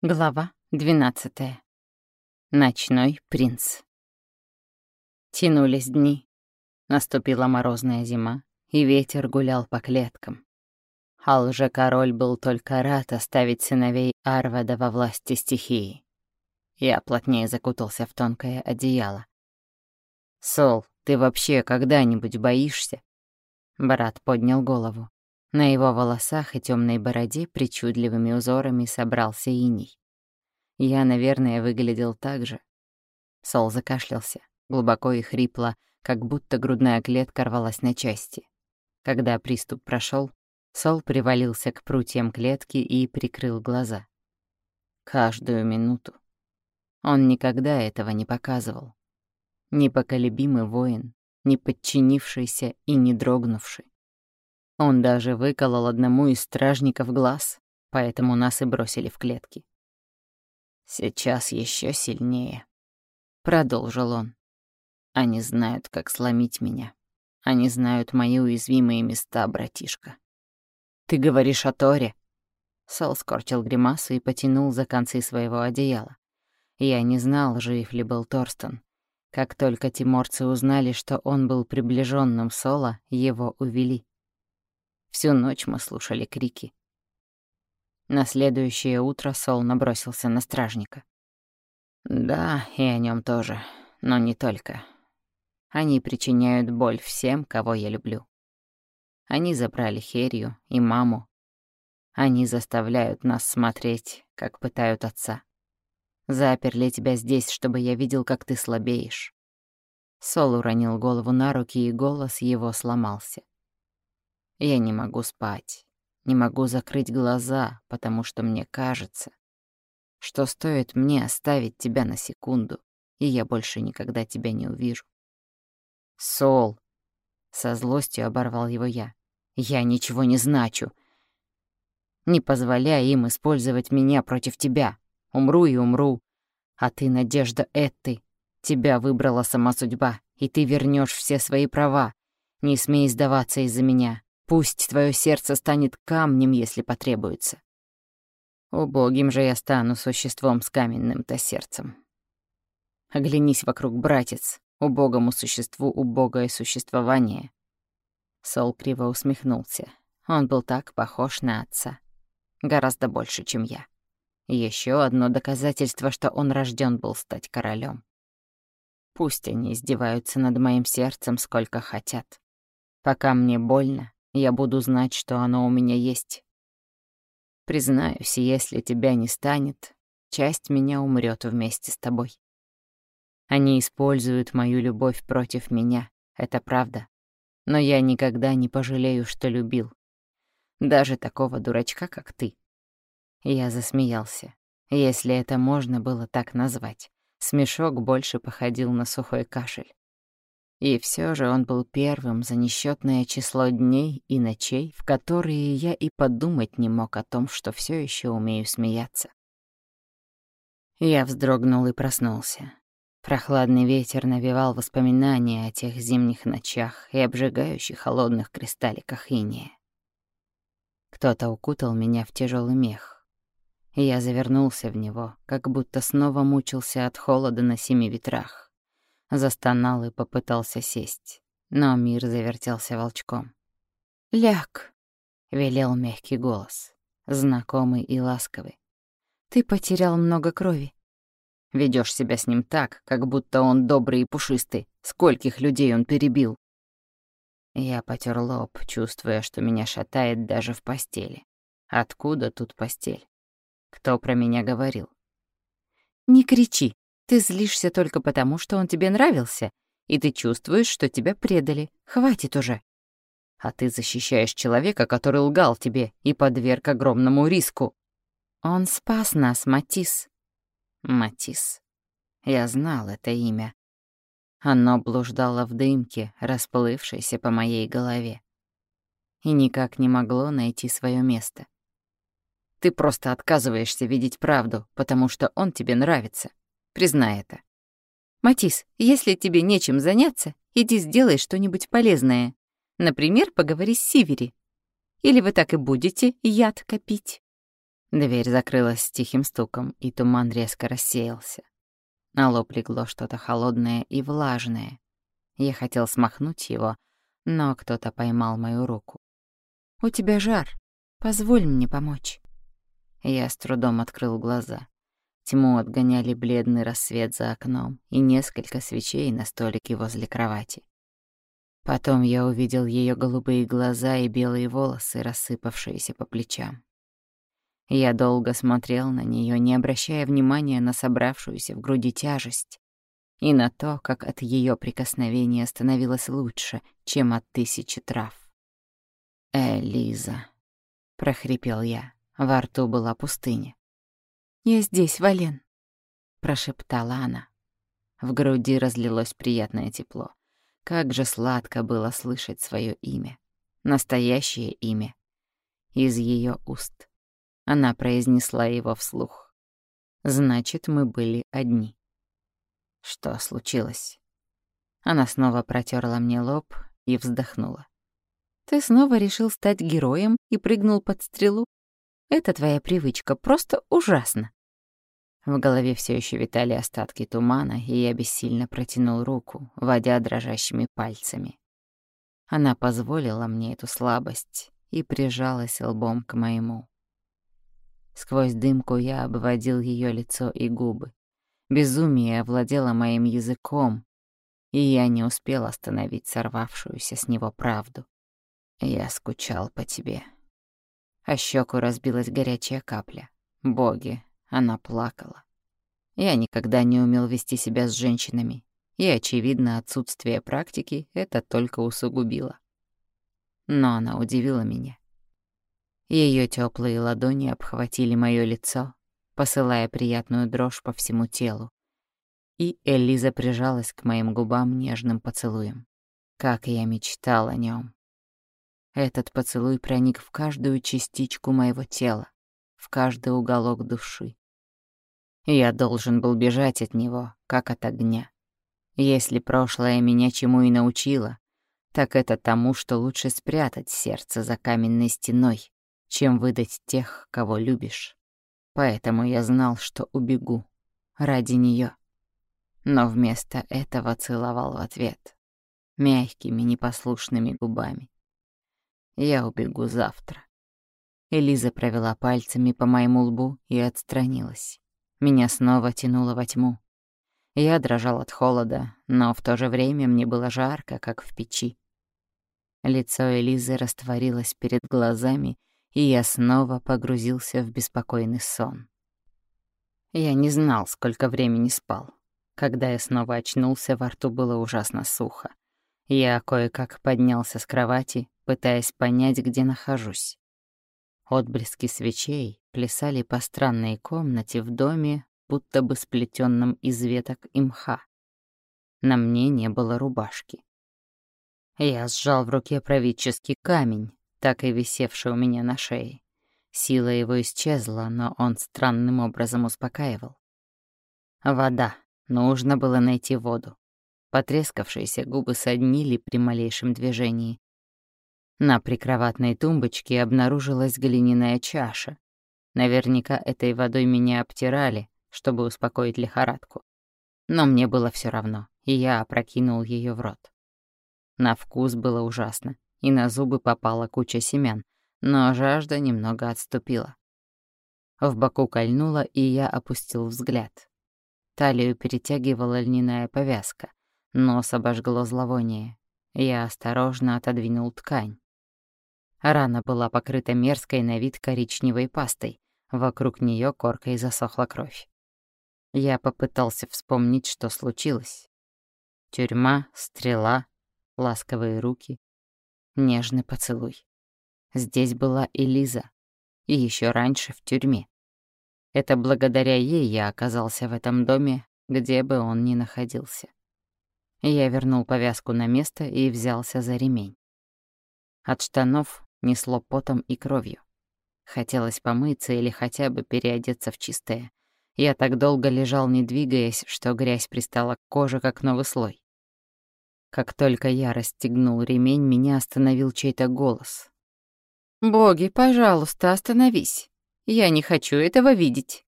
Глава 12. Ночной принц. Тянулись дни. Наступила морозная зима, и ветер гулял по клеткам. А лже-король был только рад оставить сыновей Арвада во власти стихии. Я плотнее закутался в тонкое одеяло. «Сол, ты вообще когда-нибудь боишься?» Брат поднял голову. На его волосах и темной бороде причудливыми узорами собрался иней. Я, наверное, выглядел так же. Сол закашлялся, глубоко и хрипло, как будто грудная клетка рвалась на части. Когда приступ прошел, Сол привалился к прутьям клетки и прикрыл глаза. Каждую минуту. Он никогда этого не показывал. Непоколебимый воин, не подчинившийся и не дрогнувший. Он даже выколол одному из стражников глаз, поэтому нас и бросили в клетки. «Сейчас еще сильнее», — продолжил он. «Они знают, как сломить меня. Они знают мои уязвимые места, братишка». «Ты говоришь о Торе?» Сол скорчил гримасу и потянул за концы своего одеяла. Я не знал, жив ли был Торстон. Как только тиморцы узнали, что он был приближенным Сола, его увели. Всю ночь мы слушали крики. На следующее утро Сол набросился на стражника. Да, и о нем тоже, но не только. Они причиняют боль всем, кого я люблю. Они забрали Херию и маму. Они заставляют нас смотреть, как пытают отца. Заперли тебя здесь, чтобы я видел, как ты слабеешь. Сол уронил голову на руки, и голос его сломался. Я не могу спать, не могу закрыть глаза, потому что мне кажется, что стоит мне оставить тебя на секунду, и я больше никогда тебя не увижу. Сол, со злостью оборвал его я. Я ничего не значу. Не позволяй им использовать меня против тебя. Умру и умру. А ты, Надежда Этты, тебя выбрала сама судьба, и ты вернешь все свои права. Не смей сдаваться из-за меня. Пусть твое сердце станет камнем, если потребуется. Убогим же я стану существом с каменным-то сердцем. Оглянись вокруг, братец, убогому существу убогое существование. Сол криво усмехнулся. Он был так похож на отца. Гораздо больше, чем я. Еще одно доказательство, что он рожден был стать королем. Пусть они издеваются над моим сердцем сколько хотят. Пока мне больно, я буду знать, что оно у меня есть. Признаюсь, если тебя не станет, часть меня умрет вместе с тобой. Они используют мою любовь против меня, это правда. Но я никогда не пожалею, что любил. Даже такого дурачка, как ты. Я засмеялся, если это можно было так назвать. Смешок больше походил на сухой кашель. И все же он был первым за несчетное число дней и ночей, в которые я и подумать не мог о том, что все еще умею смеяться. Я вздрогнул и проснулся. Прохладный ветер навевал воспоминания о тех зимних ночах и обжигающих холодных кристалликах иния. Кто-то укутал меня в тяжелый мех. Я завернулся в него, как будто снова мучился от холода на семи ветрах. Застонал и попытался сесть, но мир завертелся волчком. «Ляг», — велел мягкий голос, знакомый и ласковый. «Ты потерял много крови. Ведёшь себя с ним так, как будто он добрый и пушистый. Скольких людей он перебил?» Я потер лоб, чувствуя, что меня шатает даже в постели. Откуда тут постель? Кто про меня говорил? «Не кричи», ты злишься только потому, что он тебе нравился, и ты чувствуешь, что тебя предали. Хватит уже. А ты защищаешь человека, который лгал тебе и подверг огромному риску. Он спас нас, Матис. Матис. Я знал это имя. Оно блуждало в дымке, расплывшейся по моей голове. И никак не могло найти свое место. Ты просто отказываешься видеть правду, потому что он тебе нравится. Признай это. Матис, если тебе нечем заняться, иди сделай что-нибудь полезное. Например, поговори с Сивери. Или вы так и будете яд копить? Дверь закрылась с тихим стуком, и туман резко рассеялся. На лоб легло что-то холодное и влажное. Я хотел смахнуть его, но кто-то поймал мою руку. «У тебя жар. Позволь мне помочь». Я с трудом открыл глаза. Тьму отгоняли бледный рассвет за окном и несколько свечей на столике возле кровати. Потом я увидел ее голубые глаза и белые волосы, рассыпавшиеся по плечам. Я долго смотрел на нее, не обращая внимания на собравшуюся в груди тяжесть и на то, как от ее прикосновения становилось лучше, чем от тысячи трав. «Элиза», — прохрипел я, во рту была пустыня. «Я здесь, Вален», — прошептала она. В груди разлилось приятное тепло. Как же сладко было слышать свое имя, настоящее имя, из ее уст. Она произнесла его вслух. Значит, мы были одни. Что случилось? Она снова протерла мне лоб и вздохнула. Ты снова решил стать героем и прыгнул под стрелу? Это твоя привычка просто ужасно. В голове все еще витали остатки тумана, и я бессильно протянул руку, водя дрожащими пальцами. Она позволила мне эту слабость и прижалась лбом к моему. Сквозь дымку я обводил ее лицо и губы. Безумие овладело моим языком, и я не успел остановить сорвавшуюся с него правду. Я скучал по тебе. А щеку разбилась горячая капля. Боги, она плакала. Я никогда не умел вести себя с женщинами, и, очевидно, отсутствие практики это только усугубило. Но она удивила меня. Ее теплые ладони обхватили мое лицо, посылая приятную дрожь по всему телу. И Элиза прижалась к моим губам нежным поцелуем. Как я мечтал о нем. Этот поцелуй проник в каждую частичку моего тела, в каждый уголок души. Я должен был бежать от него, как от огня. Если прошлое меня чему и научило, так это тому, что лучше спрятать сердце за каменной стеной, чем выдать тех, кого любишь. Поэтому я знал, что убегу. Ради нее. Но вместо этого целовал в ответ. Мягкими, непослушными губами. Я убегу завтра. Элиза провела пальцами по моему лбу и отстранилась. Меня снова тянуло во тьму. Я дрожал от холода, но в то же время мне было жарко, как в печи. Лицо Элизы растворилось перед глазами, и я снова погрузился в беспокойный сон. Я не знал, сколько времени спал. Когда я снова очнулся, во рту было ужасно сухо. Я кое-как поднялся с кровати, пытаясь понять, где нахожусь. Отблески свечей плясали по странной комнате в доме, будто бы сплетенном из веток и мха. На мне не было рубашки. Я сжал в руке правительский камень, так и висевший у меня на шее. Сила его исчезла, но он странным образом успокаивал. Вода. Нужно было найти воду. Потрескавшиеся губы соднили при малейшем движении. На прикроватной тумбочке обнаружилась глиняная чаша. Наверняка этой водой меня обтирали, чтобы успокоить лихорадку. Но мне было все равно, и я опрокинул ее в рот. На вкус было ужасно и на зубы попала куча семян, но жажда немного отступила. В боку кольнула, и я опустил взгляд. Талию перетягивала льняная повязка, нос обожгло зловоние. Я осторожно отодвинул ткань. Рана была покрыта мерзкой на вид коричневой пастой, вокруг нее коркой засохла кровь. Я попытался вспомнить, что случилось. Тюрьма, стрела, ласковые руки, нежный поцелуй. Здесь была Элиза, и еще раньше в тюрьме. Это благодаря ей я оказался в этом доме, где бы он ни находился. Я вернул повязку на место и взялся за ремень. От штанов несло потом и кровью. Хотелось помыться или хотя бы переодеться в чистое. Я так долго лежал, не двигаясь, что грязь пристала к коже, как новый слой. Как только я расстегнул ремень, меня остановил чей-то голос. «Боги, пожалуйста, остановись. Я не хочу этого видеть».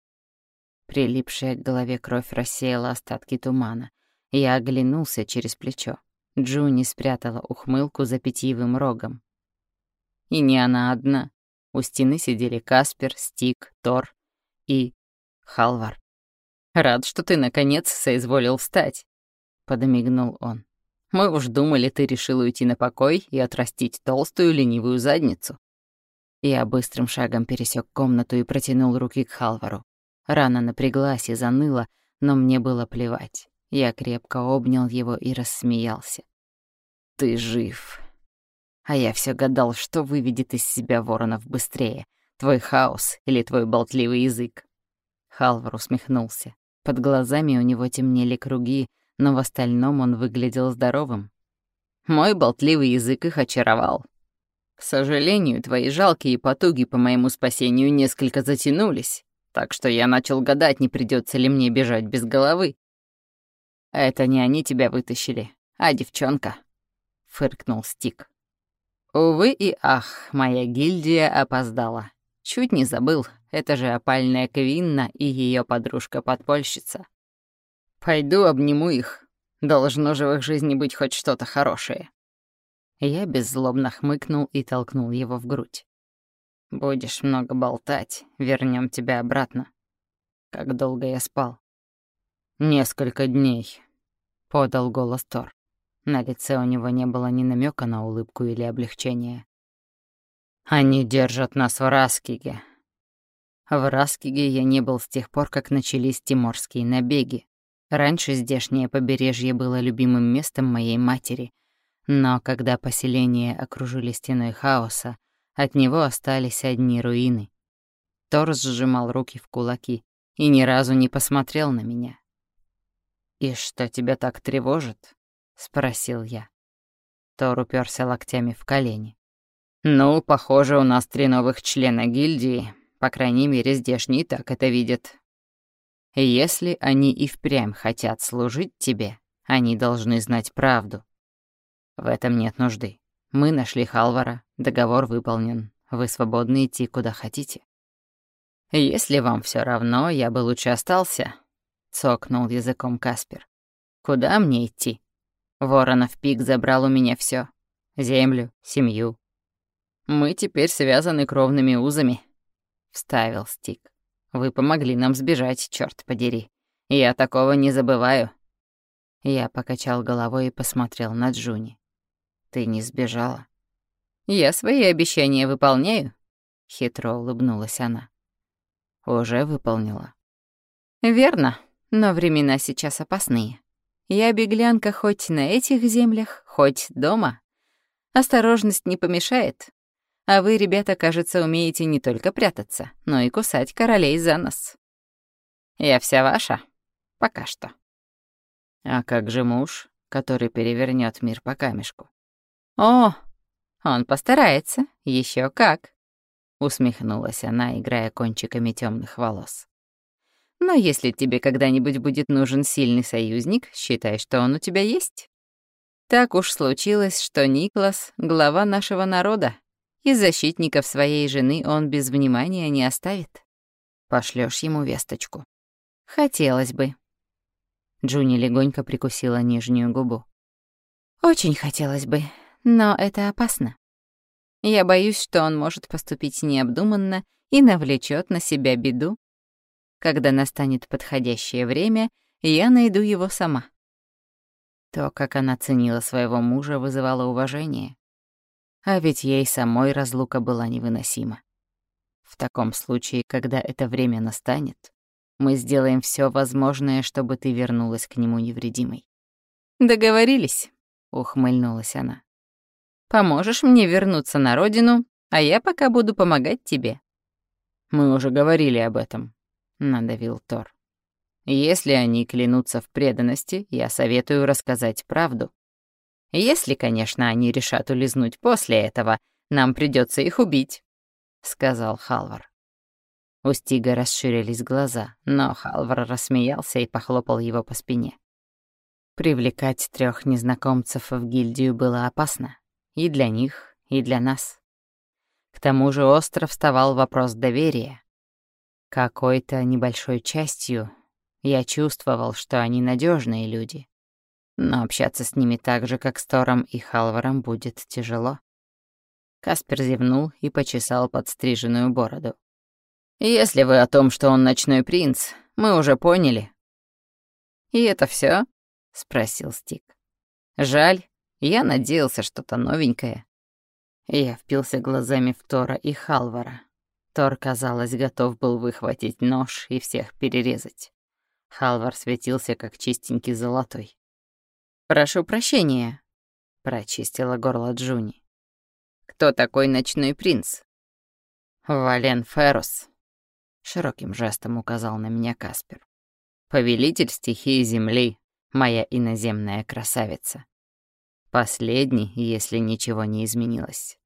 Прилипшая к голове кровь рассеяла остатки тумана. Я оглянулся через плечо. Джуни спрятала ухмылку за питьевым рогом. И не она одна. У стены сидели Каспер, Стик, Тор и Халвар. «Рад, что ты, наконец, соизволил встать», — подмигнул он. «Мы уж думали, ты решил уйти на покой и отрастить толстую ленивую задницу». Я быстрым шагом пересек комнату и протянул руки к Халвару. Рана напряглась и заныла, но мне было плевать. Я крепко обнял его и рассмеялся. «Ты жив!» А я все гадал, что выведет из себя воронов быстрее, твой хаос или твой болтливый язык. Халвар усмехнулся. Под глазами у него темнели круги, но в остальном он выглядел здоровым. Мой болтливый язык их очаровал. К сожалению, твои жалкие потуги по моему спасению несколько затянулись, так что я начал гадать, не придется ли мне бежать без головы. Это не они тебя вытащили, а девчонка, — фыркнул Стик. Увы и ах, моя гильдия опоздала. Чуть не забыл, это же опальная Квинна и ее подружка-подпольщица. Пойду обниму их. Должно же в их жизни быть хоть что-то хорошее. Я беззлобно хмыкнул и толкнул его в грудь. Будешь много болтать, вернем тебя обратно. Как долго я спал? Несколько дней, подал голос Тор. На лице у него не было ни намека на улыбку или облегчение. Они держат нас в Раскиге, в Раскиге я не был с тех пор, как начались тиморские набеги. Раньше здешнее побережье было любимым местом моей матери, но когда поселение окружили стеной хаоса, от него остались одни руины. Тор сжимал руки в кулаки и ни разу не посмотрел на меня. «И что тебя так тревожит?» — спросил я. Тор уперся локтями в колени. «Ну, похоже, у нас три новых члена гильдии, по крайней мере, здешние так это видят. Если они и впрямь хотят служить тебе, они должны знать правду. В этом нет нужды. Мы нашли Халвара, договор выполнен. Вы свободны идти куда хотите. Если вам все равно, я бы лучше остался, цокнул языком Каспер. Куда мне идти? Воронов пик забрал у меня все: Землю, семью. Мы теперь связаны кровными узами вставил Стик. «Вы помогли нам сбежать, черт подери. Я такого не забываю». Я покачал головой и посмотрел на Джуни. «Ты не сбежала?» «Я свои обещания выполняю», — хитро улыбнулась она. «Уже выполнила». «Верно, но времена сейчас опасные. Я беглянка хоть на этих землях, хоть дома. Осторожность не помешает, а вы, ребята, кажется, умеете не только прятаться, но и кусать королей за нос. Я вся ваша. Пока что. А как же муж, который перевернет мир по камешку? О, он постарается, еще как. Усмехнулась она, играя кончиками темных волос. Но если тебе когда-нибудь будет нужен сильный союзник, считай, что он у тебя есть. Так уж случилось, что Никлас — глава нашего народа, и защитников своей жены он без внимания не оставит. Пошлёшь ему весточку. Хотелось бы. Джуни легонько прикусила нижнюю губу. Очень хотелось бы, но это опасно. Я боюсь, что он может поступить необдуманно и навлечет на себя беду. Когда настанет подходящее время, я найду его сама. То, как она ценила своего мужа, вызывало уважение. А ведь ей самой разлука была невыносима. В таком случае, когда это время настанет, мы сделаем все возможное, чтобы ты вернулась к нему невредимой. «Договорились», — ухмыльнулась она. «Поможешь мне вернуться на родину, а я пока буду помогать тебе». «Мы уже говорили об этом», — надавил Тор. «Если они клянутся в преданности, я советую рассказать правду. Если, конечно, они решат улизнуть после этого, нам придется их убить», — сказал Халвар. У Стига расширились глаза, но Халвар рассмеялся и похлопал его по спине. Привлекать трех незнакомцев в гильдию было опасно. И для них, и для нас. К тому же остро вставал вопрос доверия. Какой-то небольшой частью я чувствовал, что они надежные люди. Но общаться с ними так же, как с Тором и Халваром, будет тяжело. Каспер зевнул и почесал подстриженную бороду. «Если вы о том, что он ночной принц, мы уже поняли». «И это все? спросил Стик. «Жаль, я надеялся что-то новенькое». Я впился глазами в Тора и Халвара. Тор, казалось, готов был выхватить нож и всех перерезать. Халвар светился, как чистенький золотой. «Прошу прощения», — прочистила горло Джуни. «Кто такой ночной принц?» «Вален Феррус», — широким жестом указал на меня Каспер. «Повелитель стихии Земли, моя иноземная красавица. Последний, если ничего не изменилось.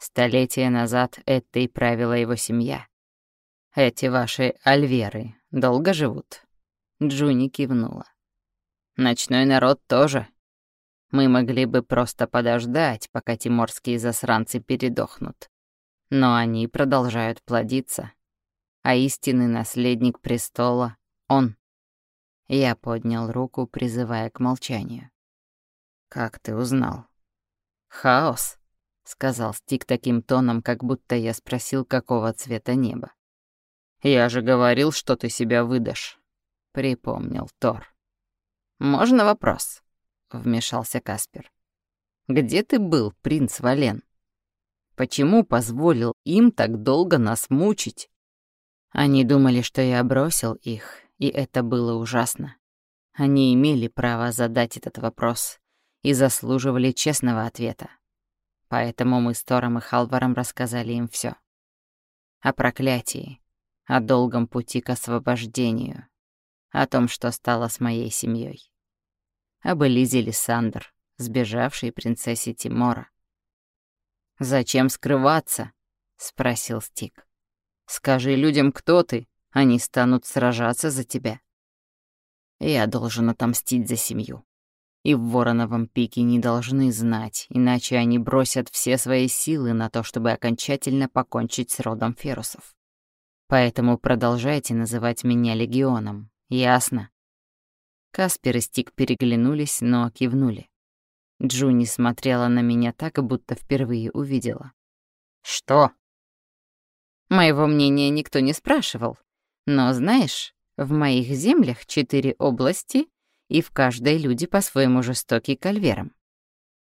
Столетия назад это и правила его семья. Эти ваши альверы долго живут?» Джуни кивнула. Ночной народ тоже. Мы могли бы просто подождать, пока тиморские засранцы передохнут. Но они продолжают плодиться. А истинный наследник престола — он. Я поднял руку, призывая к молчанию. «Как ты узнал?» «Хаос», — сказал Стик таким тоном, как будто я спросил, какого цвета небо. «Я же говорил, что ты себя выдашь», — припомнил Тор. «Можно вопрос?» — вмешался Каспер. «Где ты был, принц Вален? Почему позволил им так долго нас мучить?» Они думали, что я бросил их, и это было ужасно. Они имели право задать этот вопрос и заслуживали честного ответа. Поэтому мы с Тором и Халваром рассказали им все: О проклятии, о долгом пути к освобождению, о том, что стало с моей семьей об Элизе Лиссандр, сбежавшей принцессе Тимора. «Зачем скрываться?» — спросил Стик. «Скажи людям, кто ты, они станут сражаться за тебя». Я должен отомстить за семью. И в Вороновом пике не должны знать, иначе они бросят все свои силы на то, чтобы окончательно покончить с родом Ферусов. Поэтому продолжайте называть меня Легионом, ясно? Каспер и Стик переглянулись, но кивнули. Джуни смотрела на меня так, будто впервые увидела. «Что?» Моего мнения никто не спрашивал. Но знаешь, в моих землях четыре области, и в каждой люди по-своему жестоки к альверам.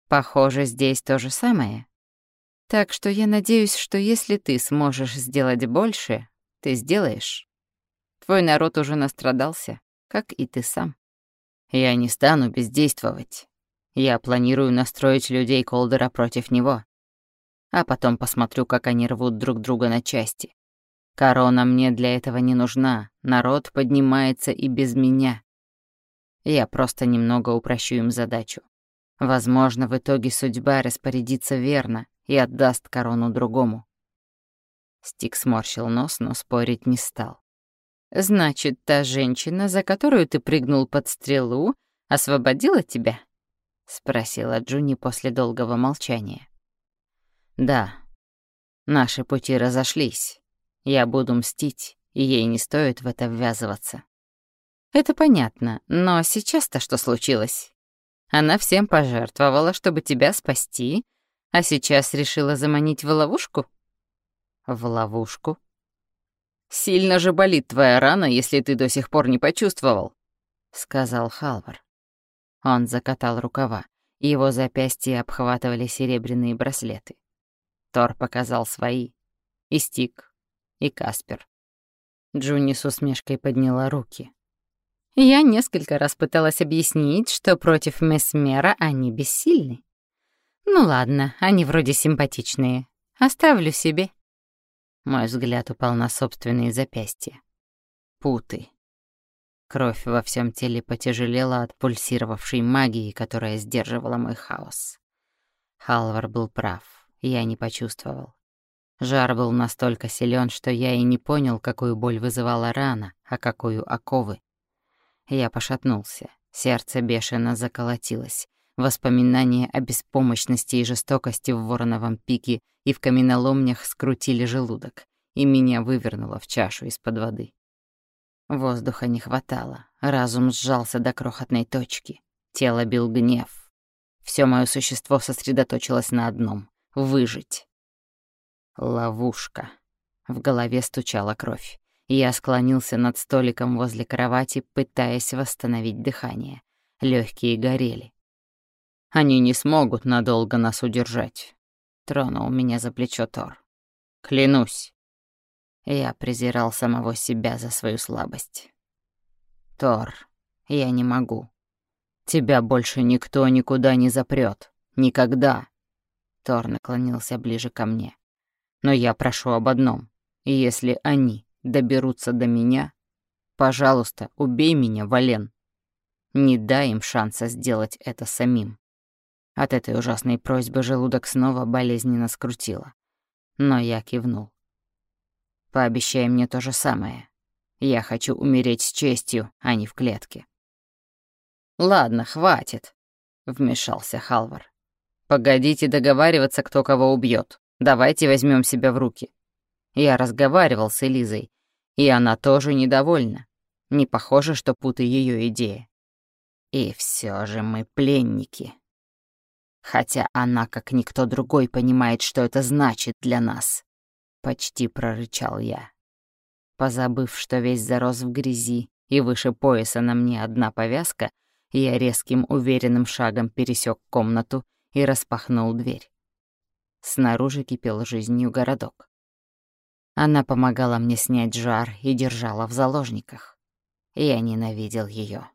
Похоже, здесь то же самое. Так что я надеюсь, что если ты сможешь сделать больше, ты сделаешь. Твой народ уже настрадался, как и ты сам. Я не стану бездействовать. Я планирую настроить людей Колдера против него. А потом посмотрю, как они рвут друг друга на части. Корона мне для этого не нужна. Народ поднимается и без меня. Я просто немного упрощу им задачу. Возможно, в итоге судьба распорядится верно и отдаст корону другому. Стик сморщил нос, но спорить не стал. «Значит, та женщина, за которую ты прыгнул под стрелу, освободила тебя?» — спросила Джуни после долгого молчания. «Да. Наши пути разошлись. Я буду мстить, и ей не стоит в это ввязываться». «Это понятно, но сейчас-то что случилось? Она всем пожертвовала, чтобы тебя спасти, а сейчас решила заманить в ловушку?» «В ловушку?» «Сильно же болит твоя рана, если ты до сих пор не почувствовал», — сказал Халвар. Он закатал рукава, его запястья обхватывали серебряные браслеты. Тор показал свои. И Стик, и Каспер. Джунни с усмешкой подняла руки. Я несколько раз пыталась объяснить, что против Месмера они бессильны. Ну ладно, они вроде симпатичные. Оставлю себе. Мой взгляд упал на собственные запястья. Путы. Кровь во всем теле потяжелела от пульсировавшей магии, которая сдерживала мой хаос. Халвар был прав, я не почувствовал. Жар был настолько силен, что я и не понял, какую боль вызывала рана, а какую оковы. Я пошатнулся, сердце бешено заколотилось. Воспоминания о беспомощности и жестокости в Вороновом пике и в каменоломнях скрутили желудок, и меня вывернуло в чашу из-под воды. Воздуха не хватало, разум сжался до крохотной точки, тело бил гнев. Все мое существо сосредоточилось на одном — выжить. Ловушка. В голове стучала кровь. Я склонился над столиком возле кровати, пытаясь восстановить дыхание. Легкие горели. Они не смогут надолго нас удержать. Тронул меня за плечо Тор. Клянусь. Я презирал самого себя за свою слабость. Тор, я не могу. Тебя больше никто никуда не запрет. Никогда. Тор наклонился ближе ко мне. Но я прошу об одном. Если они доберутся до меня, пожалуйста, убей меня, Вален. Не дай им шанса сделать это самим. От этой ужасной просьбы желудок снова болезненно скрутило. Но я кивнул. Пообещай мне то же самое. Я хочу умереть с честью, а не в клетке. Ладно, хватит, вмешался Халвар. Погодите договариваться, кто кого убьет. Давайте возьмем себя в руки. Я разговаривал с Элизой, и она тоже недовольна. Не похоже, что путы ее идея. И все же мы пленники. Хотя она, как никто другой, понимает, что это значит для нас. Почти прорычал я. Позабыв, что весь зарос в грязи и выше пояса на мне одна повязка, я резким уверенным шагом пересек комнату и распахнул дверь. Снаружи кипел жизнью городок. Она помогала мне снять жар и держала в заложниках. Я ненавидел ее.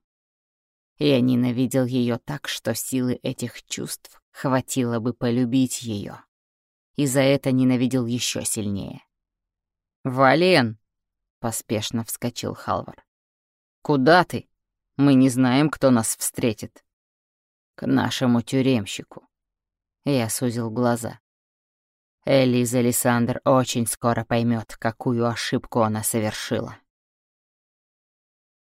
Я ненавидел ее так, что силы этих чувств хватило бы полюбить ее. И за это ненавидел еще сильнее. «Вален!» — поспешно вскочил Халвар. «Куда ты? Мы не знаем, кто нас встретит». «К нашему тюремщику». Я сузил глаза. Элиза Лиссандр очень скоро поймет, какую ошибку она совершила.